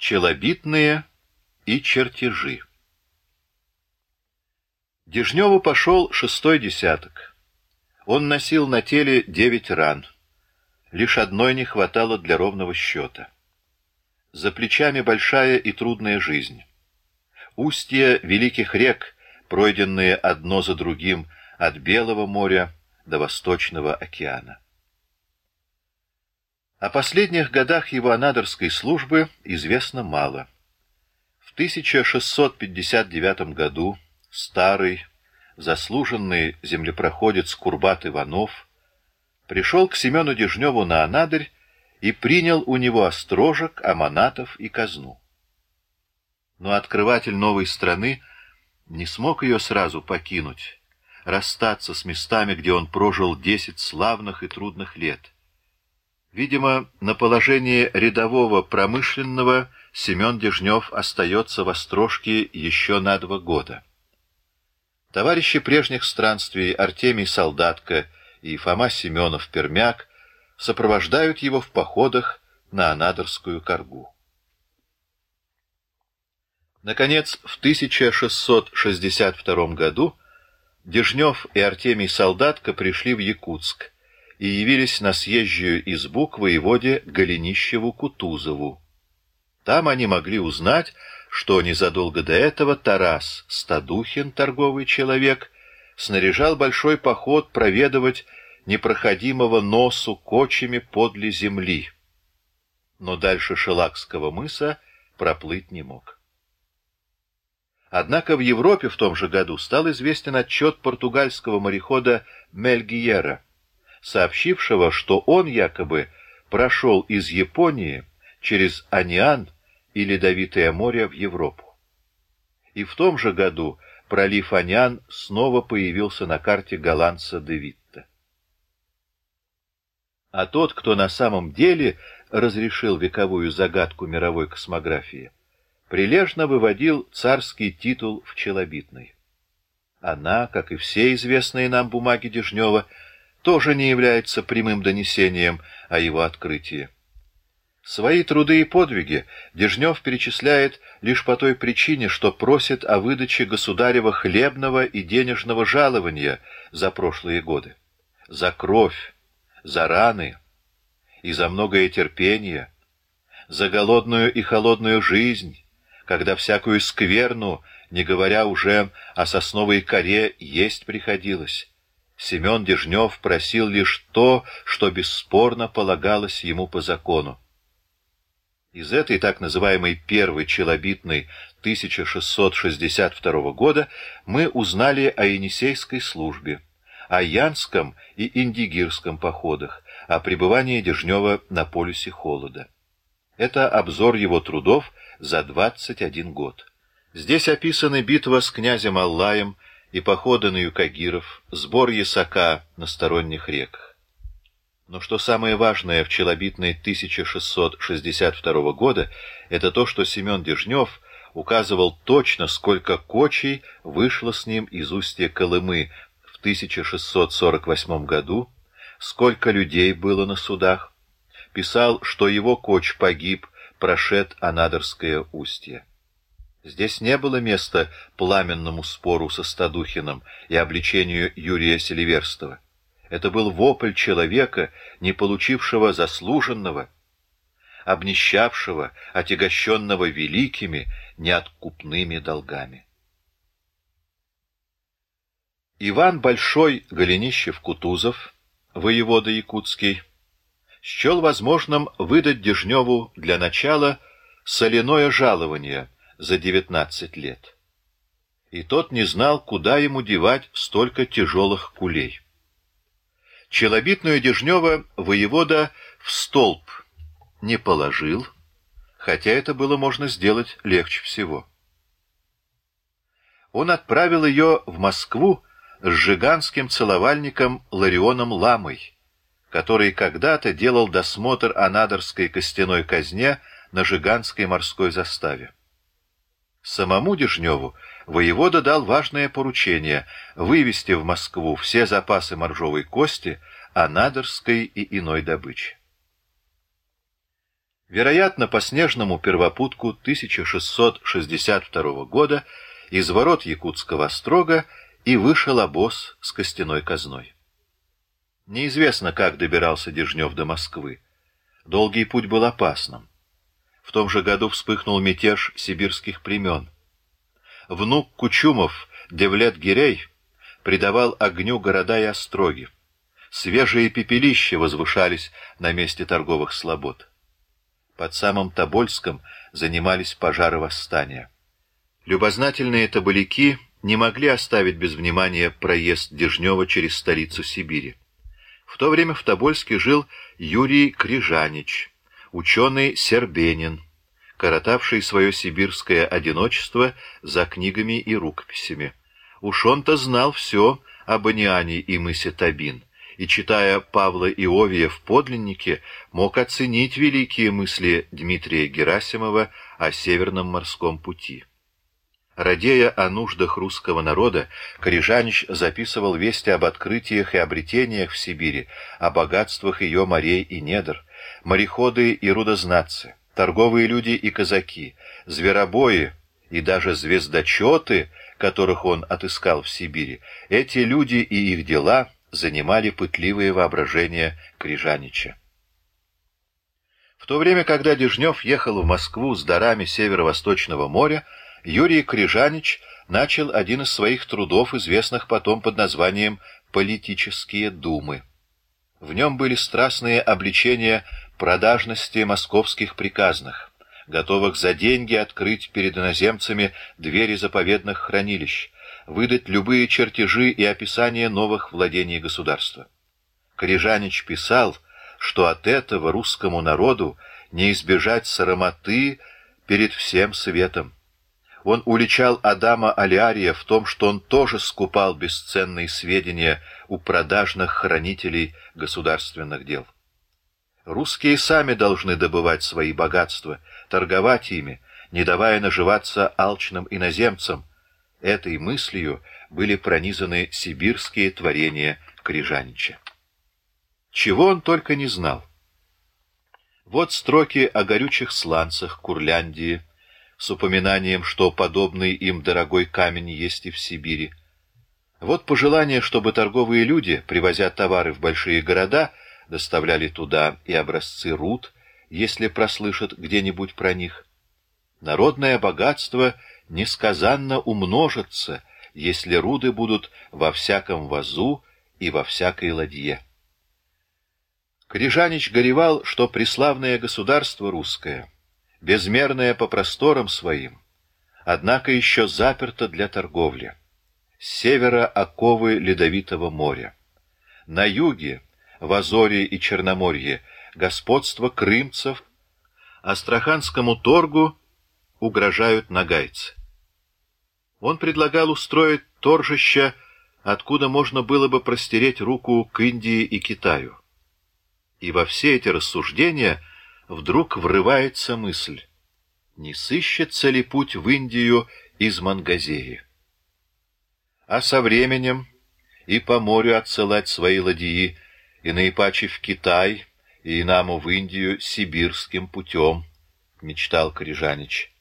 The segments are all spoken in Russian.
Челобитные и чертежи Дежневу пошел шестой десяток. Он носил на теле девять ран. Лишь одной не хватало для ровного счета. За плечами большая и трудная жизнь. Устья великих рек, пройденные одно за другим от Белого моря до Восточного океана. О последних годах его анадырской службы известно мало. В 1659 году старый, заслуженный землепроходец Курбат Иванов пришел к Семену Дежневу на Анадырь и принял у него острожек, аманатов и казну. Но открыватель новой страны не смог ее сразу покинуть, расстаться с местами, где он прожил десять славных и трудных лет — Видимо, на положении рядового промышленного Семен Дежнев остается в Острожке еще на два года. Товарищи прежних странствий Артемий Солдатка и Фома Семенов-Пермяк сопровождают его в походах на Анадырскую коргу. Наконец, в 1662 году Дежнев и Артемий Солдатка пришли в Якутск, и явились на съезжую избу к воеводе Голенищеву-Кутузову. Там они могли узнать, что незадолго до этого Тарас Стадухин, торговый человек, снаряжал большой поход проведывать непроходимого носу кочами подле земли, но дальше Шелакского мыса проплыть не мог. Однако в Европе в том же году стал известен отчет португальского морехода Мельгиера — сообщившего, что он якобы прошел из Японии через Аниан и Ледовитое море в Европу. И в том же году пролив Аниан снова появился на карте голландца де Витта. А тот, кто на самом деле разрешил вековую загадку мировой космографии, прилежно выводил царский титул в челобитной. Она, как и все известные нам бумаги Дежнева, тоже не является прямым донесением о его открытии. Свои труды и подвиги Дежнев перечисляет лишь по той причине, что просит о выдаче государева хлебного и денежного жалования за прошлые годы. За кровь, за раны и за многое терпение, за голодную и холодную жизнь, когда всякую скверну, не говоря уже о сосновой коре, есть приходилось, Семен Дежнев просил лишь то, что бесспорно полагалось ему по закону. Из этой так называемой первой челобитной 1662 года мы узнали о Енисейской службе, о Янском и Индигирском походах, о пребывании Дежнева на полюсе холода. Это обзор его трудов за 21 год. Здесь описаны битва с князем Аллаем, и походы на Юкагиров, сбор ясака на сторонних реках. Но что самое важное в челобитной 1662 года, это то, что Семен Дежнев указывал точно, сколько кочей вышло с ним из устья Колымы в 1648 году, сколько людей было на судах, писал, что его коч погиб, прошед Анадырское устье. Здесь не было места пламенному спору со Стадухиным и обличению Юрия Селиверстова. Это был вопль человека, не получившего заслуженного, обнищавшего, отягощенного великими, неоткупными долгами. Иван Большой Голенищев-Кутузов, воевода Якутский, счел возможным выдать Дежневу для начала соляное жалование — за девятнадцать лет. И тот не знал, куда ему девать столько тяжелых кулей. Челобитную Дежнева воевода в столб не положил, хотя это было можно сделать легче всего. Он отправил ее в Москву с жиганским целовальником Ларионом Ламой, который когда-то делал досмотр Анадырской костяной казне на Жиганской морской заставе. Самому Дежневу воевода дал важное поручение вывести в Москву все запасы моржовой кости, анадырской и иной добычи. Вероятно, по снежному первопутку 1662 года из ворот Якутского острога и вышел обоз с костяной казной. Неизвестно, как добирался Дежнев до Москвы. Долгий путь был опасным. В том же году вспыхнул мятеж сибирских племен. Внук Кучумов, Девлет Гирей, придавал огню города и остроги. Свежие пепелища возвышались на месте торговых слобод. Под самым Тобольском занимались пожары восстания. Любознательные табаляки не могли оставить без внимания проезд Дежнева через столицу Сибири. В то время в Тобольске жил Юрий Крижанич, ученый Сербенин, коротавший свое сибирское одиночество за книгами и рукописями. Уж он-то знал все об Аниане и мысе Табин и, читая Павла Иовия в подлиннике, мог оценить великие мысли Дмитрия Герасимова о Северном морском пути. Радея о нуждах русского народа, Корижанич записывал вести об открытиях и обретениях в Сибири, о богатствах ее морей и недр, мореходы и рудознатцы, торговые люди и казаки, зверобои и даже звездочеты, которых он отыскал в Сибири, эти люди и их дела — занимали пытливые воображения Крижанича. В то время, когда Дежнев ехал в Москву с дарами Северо-Восточного моря, Юрий Крижанич начал один из своих трудов, известных потом под названием «Политические думы». В нем были страстные обличения продажности московских приказных, готовых за деньги открыть перед иноземцами двери заповедных хранилищ, выдать любые чертежи и описания новых владений государства. Корижанич писал, что от этого русскому народу не избежать срамоты перед всем светом. Он уличал Адама Алиария в том, что он тоже скупал бесценные сведения у продажных хранителей государственных дел. Русские сами должны добывать свои богатства, торговать ими, не давая наживаться алчным иноземцам, Этой мыслью были пронизаны сибирские творения Крижанича. Чего он только не знал. Вот строки о горючих сланцах Курляндии, с упоминанием, что подобный им дорогой камень есть и в Сибири. Вот пожелание, чтобы торговые люди, привозя товары в большие города, доставляли туда и образцы руд, если прослышат где-нибудь про них. Народное богатство — несказанно умножится, если руды будут во всяком вазу и во всякой ладье. Крижанич горевал, что преславное государство русское, безмерное по просторам своим, однако еще заперто для торговли. С севера оковы ледовитого моря. На юге, в Азоре и Черноморье, господство крымцев, Астраханскому торгу угрожают нагайцы. Он предлагал устроить торжище, откуда можно было бы простереть руку к Индии и Китаю. И во все эти рассуждения вдруг врывается мысль, не сыщется ли путь в Индию из Мангазеи. А со временем и по морю отсылать свои ладьи, и наипаче в Китай, и наму в Индию сибирским путем, — мечтал Корижанич.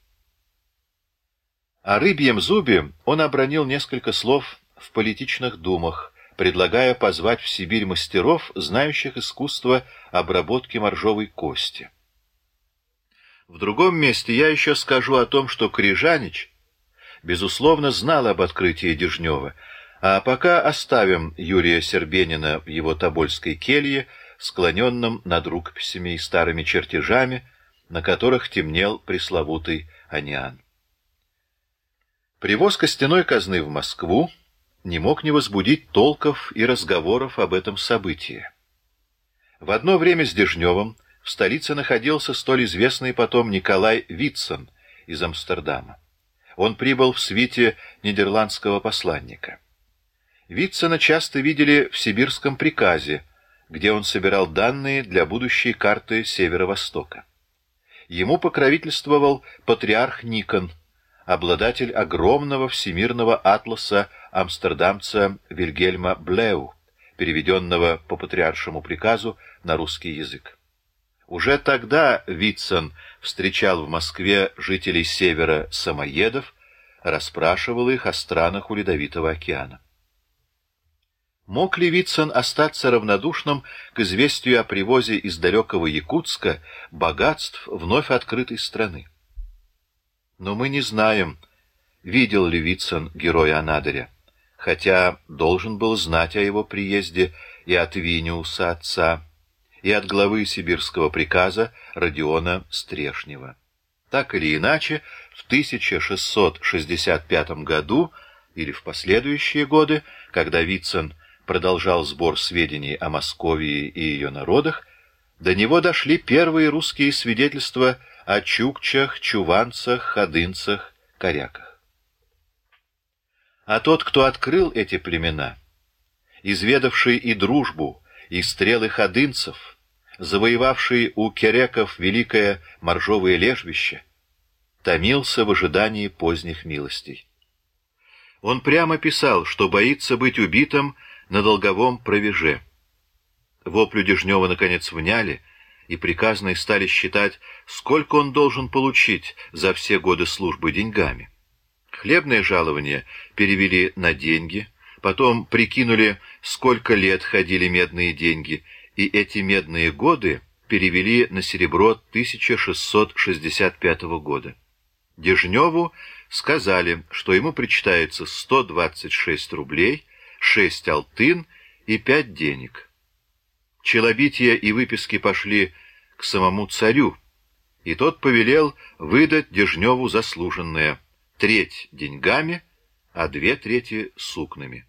О рыбьем зубе он обронил несколько слов в политичных думах, предлагая позвать в Сибирь мастеров, знающих искусство обработки моржовой кости. В другом месте я еще скажу о том, что Крижанич, безусловно, знал об открытии Дежнева, а пока оставим Юрия Сербенина в его Тобольской келье, склоненном над рукописями и старыми чертежами, на которых темнел пресловутый Аниан. Привоз костяной казны в Москву не мог не возбудить толков и разговоров об этом событии. В одно время с Дежневым в столице находился столь известный потом Николай Витсон из Амстердама. Он прибыл в свите нидерландского посланника. Витсона часто видели в сибирском приказе, где он собирал данные для будущей карты Северо-Востока. Ему покровительствовал патриарх Никон – обладатель огромного всемирного атласа амстердамца Вильгельма Блеу, переведенного по патриаршему приказу на русский язык. Уже тогда Витсон встречал в Москве жителей севера самоедов, расспрашивал их о странах у Ледовитого океана. Мог ли Витсон остаться равнодушным к известию о привозе из далекого Якутска богатств вновь открытой страны? Но мы не знаем, видел ли Витсон героя Анадыря, хотя должен был знать о его приезде и от Виниуса отца, и от главы сибирского приказа Родиона Стрешнева. Так или иначе, в 1665 году или в последующие годы, когда Витсон продолжал сбор сведений о Московии и ее народах, до него дошли первые русские свидетельства о чукчах, чуванцах, ходынцах, коряках. А тот, кто открыл эти племена, изведавший и дружбу, и стрелы ходынцев, завоевавший у кереков великое моржовое лежбище, томился в ожидании поздних милостей. Он прямо писал, что боится быть убитым на долговом провеже. Воплю Дежнева наконец вняли, и приказные стали считать, сколько он должен получить за все годы службы деньгами. Хлебное жалование перевели на деньги, потом прикинули, сколько лет ходили медные деньги — и эти медные годы перевели на серебро 1665 года. Дежневу сказали, что ему причитается 126 рублей, 6 алтын и 5 денег. Челобития и выписки пошли к самому царю, и тот повелел выдать Дежневу заслуженное треть деньгами, а две трети сукнами.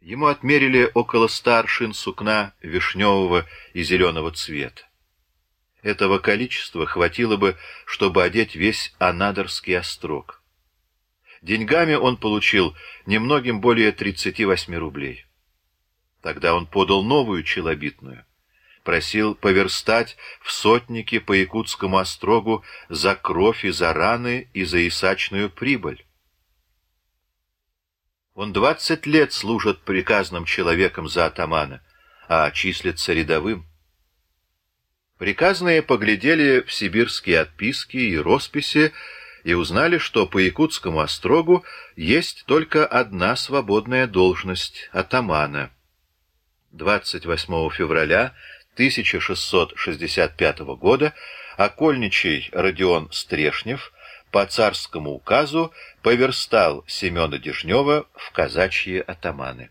Ему отмерили около старшин сукна вишневого и зеленого цвета. Этого количества хватило бы, чтобы одеть весь Анадырский острог. Деньгами он получил немногим более 38 рублей. Тогда он подал новую челобитную. Просил поверстать в сотники по Якутскому острогу за кровь и за раны и за исачную прибыль. Он двадцать лет служит приказным человеком за атамана, а числится рядовым. Приказные поглядели в сибирские отписки и росписи и узнали, что по Якутскому острогу есть только одна свободная должность — атамана. 28 февраля 1665 года окольничий Родион Стрешнев по царскому указу поверстал Семена Дежнева в казачьи атаманы.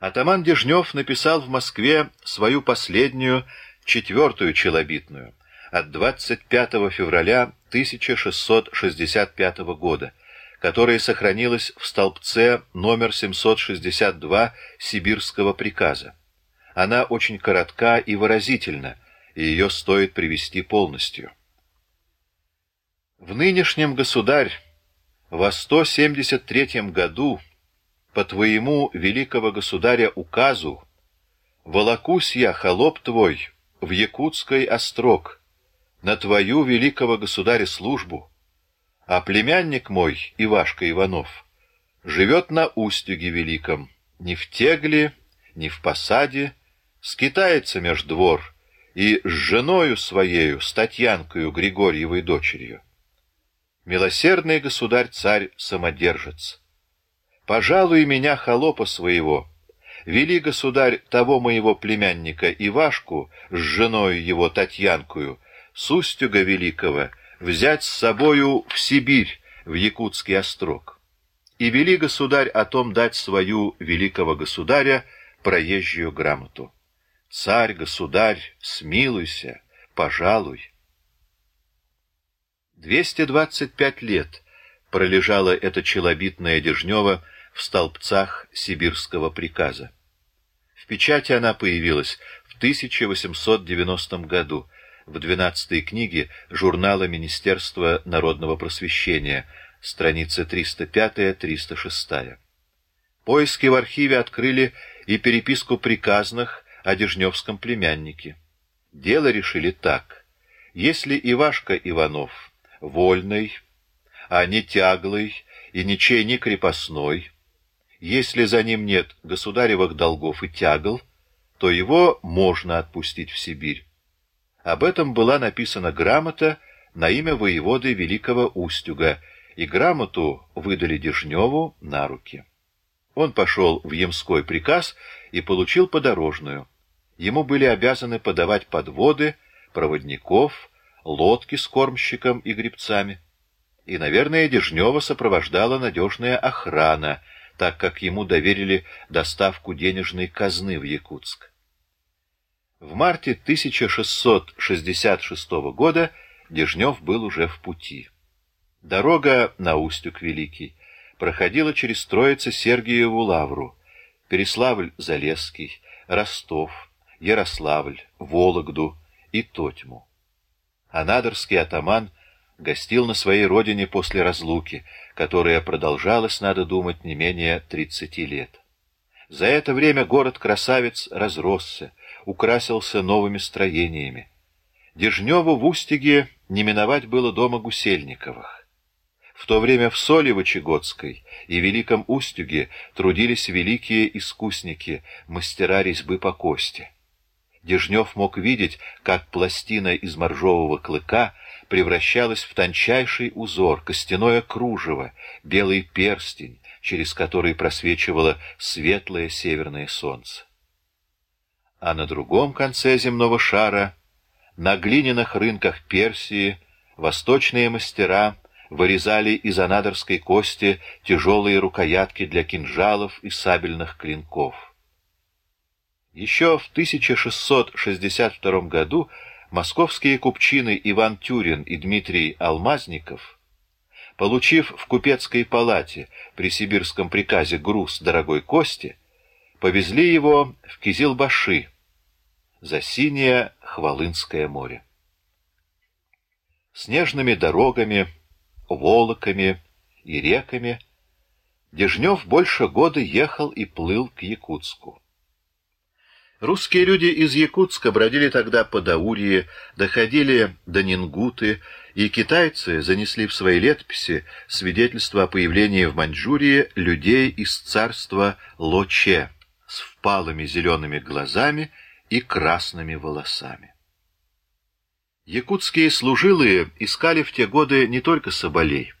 Атаман Дежнев написал в Москве свою последнюю, четвертую челобитную, от 25 февраля 1665 года, которая сохранилась в столбце номер 762 Сибирского приказа. Она очень коротка и выразительна, и ее стоит привести полностью. В нынешнем, государь, во 173 году, по твоему великого государя указу, волокусь я, холоп твой, в Якутской острог, на твою великого государя службу, а племянник мой, Ивашка Иванов, живет на Устюге Великом, ни в Тегле, ни в посаде, скитается меж двор и с женою своею, с Татьянкою Григорьевой дочерью. Милосердный государь-царь-самодержец, пожалуй меня, холопа своего, вели, государь, того моего племянника Ивашку с женой его Татьянкою, с Устюга Великого, взять с собою в Сибирь, в Якутский острог. И вели, государь, о том дать свою великого государя проезжую грамоту. Царь, государь, смилуйся, пожалуй. 225 лет пролежала эта челобитная Дежнева в столбцах сибирского приказа. В печати она появилась в 1890 году в 12-й книге журнала Министерства народного просвещения, страницы 305-306. Поиски в архиве открыли и переписку приказных о Дежневском племяннике. Дело решили так. Если Ивашка Иванов вольный, а не тяглый и ничей не крепостной, если за ним нет государевых долгов и тягл, то его можно отпустить в Сибирь. Об этом была написана грамота на имя воеводы Великого Устюга, и грамоту выдали Дежневу на руки. Он пошел в Ямской приказ и получил подорожную. Ему были обязаны подавать подводы, проводников, лодки с кормщиком и гребцами. И, наверное, Дежнева сопровождала надежная охрана, так как ему доверили доставку денежной казны в Якутск. В марте 1666 года Дежнев был уже в пути. Дорога на Устюг Великий проходила через Троице-Сергиеву Лавру, Переславль-Залесский, Ростов, Ярославль, Вологду и Тотьму. Анадырский атаман гостил на своей родине после разлуки, которая продолжалась, надо думать, не менее тридцати лет. За это время город-красавец разросся, украсился новыми строениями. Дежневу в Устиге не миновать было дома Гусельниковых. В то время в Солевочегодской и Великом Устюге трудились великие искусники, мастера резьбы по кости. Дежнев мог видеть, как пластина из моржового клыка превращалась в тончайший узор, костяное кружево, белый перстень, через который просвечивало светлое северное солнце. А на другом конце земного шара, на глиняных рынках Персии, восточные мастера вырезали из анадырской кости тяжелые рукоятки для кинжалов и сабельных клинков. Еще в 1662 году московские купчины Иван Тюрин и Дмитрий Алмазников, получив в купецкой палате при сибирском приказе груз дорогой кости, повезли его в Кизилбаши за синее Хвалынское море. Снежными дорогами волоками и реками, Дежнев больше года ехал и плыл к Якутску. Русские люди из Якутска бродили тогда по Даурье, доходили до Нингуты, и китайцы занесли в свои летописи свидетельство о появлении в Маньчжурии людей из царства Лоче с впалыми зелеными глазами и красными волосами. Якутские служилые искали в те годы не только соболей.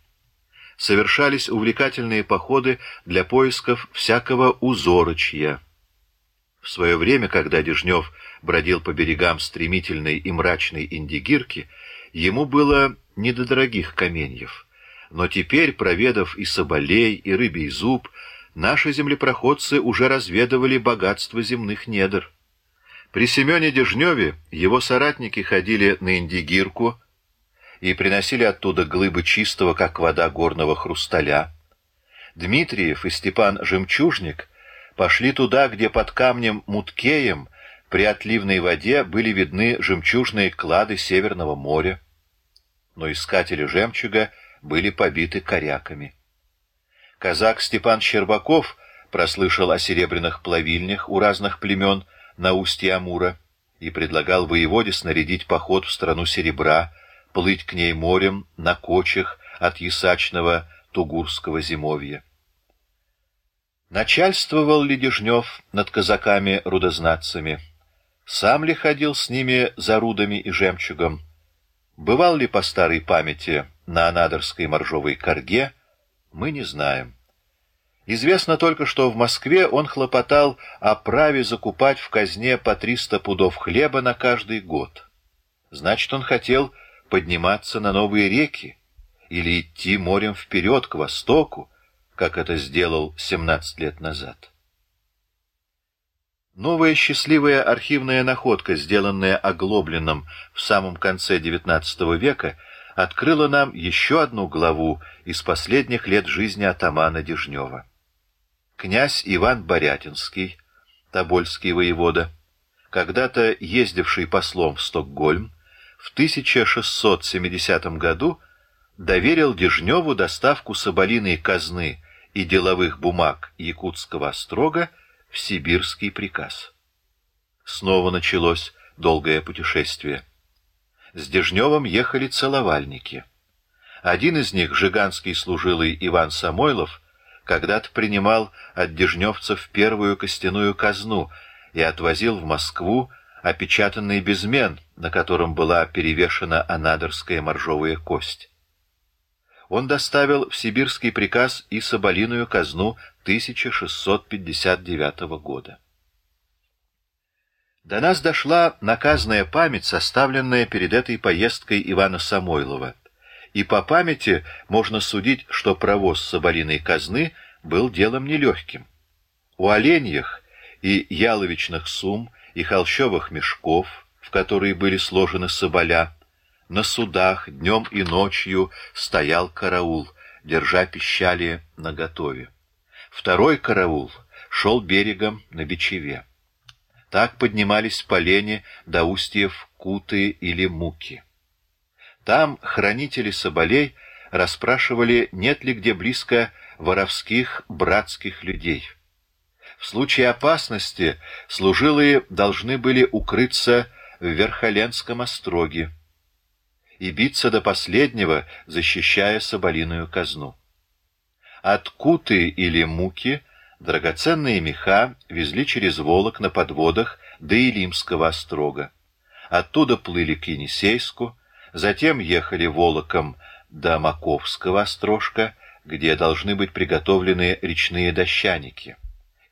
Совершались увлекательные походы для поисков всякого узорочья. В свое время, когда Дежнев бродил по берегам стремительной и мрачной Индигирки, ему было не до дорогих каменьев. Но теперь, проведав и соболей, и рыбий зуб, наши землепроходцы уже разведывали богатство земных недр. При Семене Дежневе его соратники ходили на Индигирку и приносили оттуда глыбы чистого, как вода горного хрусталя. Дмитриев и Степан Жемчужник пошли туда, где под камнем Муткеем при отливной воде были видны жемчужные клады Северного моря. Но искатели жемчуга были побиты коряками. Казак Степан Щербаков прослышал о серебряных плавильнях у разных племен, на устье Амура и предлагал воеводе снарядить поход в страну серебра, плыть к ней морем на кочах от ясачного тугурского зимовья. Начальствовал ли Дежнев над казаками-рудознатцами? Сам ли ходил с ними за рудами и жемчугом? Бывал ли по старой памяти на Анадырской моржовой корге? Мы не знаем. Известно только, что в Москве он хлопотал о праве закупать в казне по 300 пудов хлеба на каждый год. Значит, он хотел подниматься на новые реки или идти морем вперед, к востоку, как это сделал 17 лет назад. Новая счастливая архивная находка, сделанная Оглобленным в самом конце XIX века, открыла нам еще одну главу из последних лет жизни атамана Дежнева князь Иван Борятинский, Тобольский воевода, когда-то ездивший послом в Стокгольм, в 1670 году доверил Дежневу доставку соболиной казны и деловых бумаг Якутского острога в сибирский приказ. Снова началось долгое путешествие. С Дежневым ехали целовальники. Один из них, жиганский служилый Иван Самойлов, когда-то принимал от дежневцев первую костяную казну и отвозил в Москву опечатанный безмен, на котором была перевешена анадырская моржовая кость. Он доставил в сибирский приказ и соболиную казну 1659 года. До нас дошла наказная память, составленная перед этой поездкой Ивана Самойлова, и по памяти можно судить, что провоз соболиной казны был делом нелегким. У оленьях и яловичных сум, и холщовых мешков, в которые были сложены соболя, на судах днем и ночью стоял караул, держа пищали наготове. Второй караул шел берегом на Бичеве. Так поднимались по лени до устьев Куты или Муки. Там хранители соболей расспрашивали, нет ли где близко воровских братских людей. В случае опасности служилые должны были укрыться в Верхоленском остроге и биться до последнего, защищая соболиную казну. От Куты или Муки драгоценные меха везли через Волок на подводах до Илимского острога. Оттуда плыли к Енисейску, затем ехали Волоком до Маковского острожка, где должны быть приготовлены речные дощаники.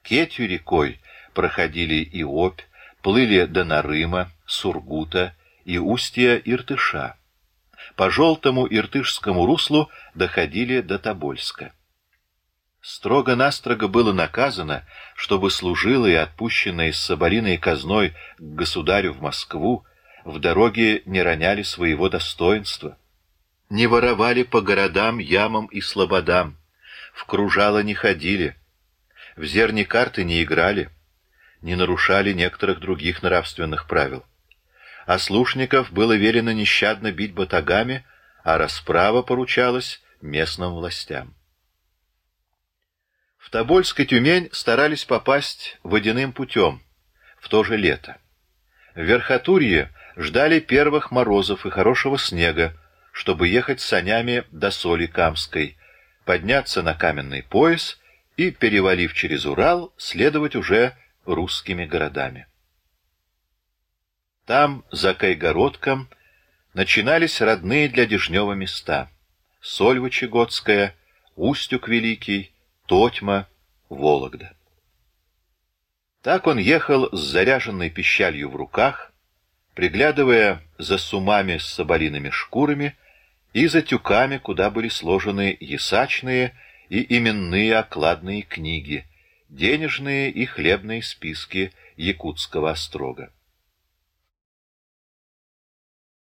Кетью рекой проходили и Обь, плыли до Нарыма, Сургута и устья Иртыша. По желтому иртышскому руслу доходили до Тобольска. Строго-настрого было наказано, чтобы служилые, отпущенные с соболиной казной к государю в Москву, в дороге не роняли своего достоинства, не воровали по городам, ямам и слободам, в кружало не ходили, в зерни карты не играли, не нарушали некоторых других нравственных правил. А слушников было велено нещадно бить батагами, а расправа поручалась местным властям. В Тобольск и Тюмень старались попасть водяным путем в то же лето. В Верхотурье ждали первых морозов и хорошего снега, чтобы ехать санями до соли Камской, подняться на каменный пояс и, перевалив через Урал, следовать уже русскими городами. Там, за Кайгородком, начинались родные для Дежнева места — Сольва-Чегодская, Устюг Великий, Тотьма, Вологда. Так он ехал с заряженной пищалью в руках, приглядывая за сумами с соболиными шкурами и за тюками, куда были сложены ясачные и именные окладные книги, денежные и хлебные списки якутского острога.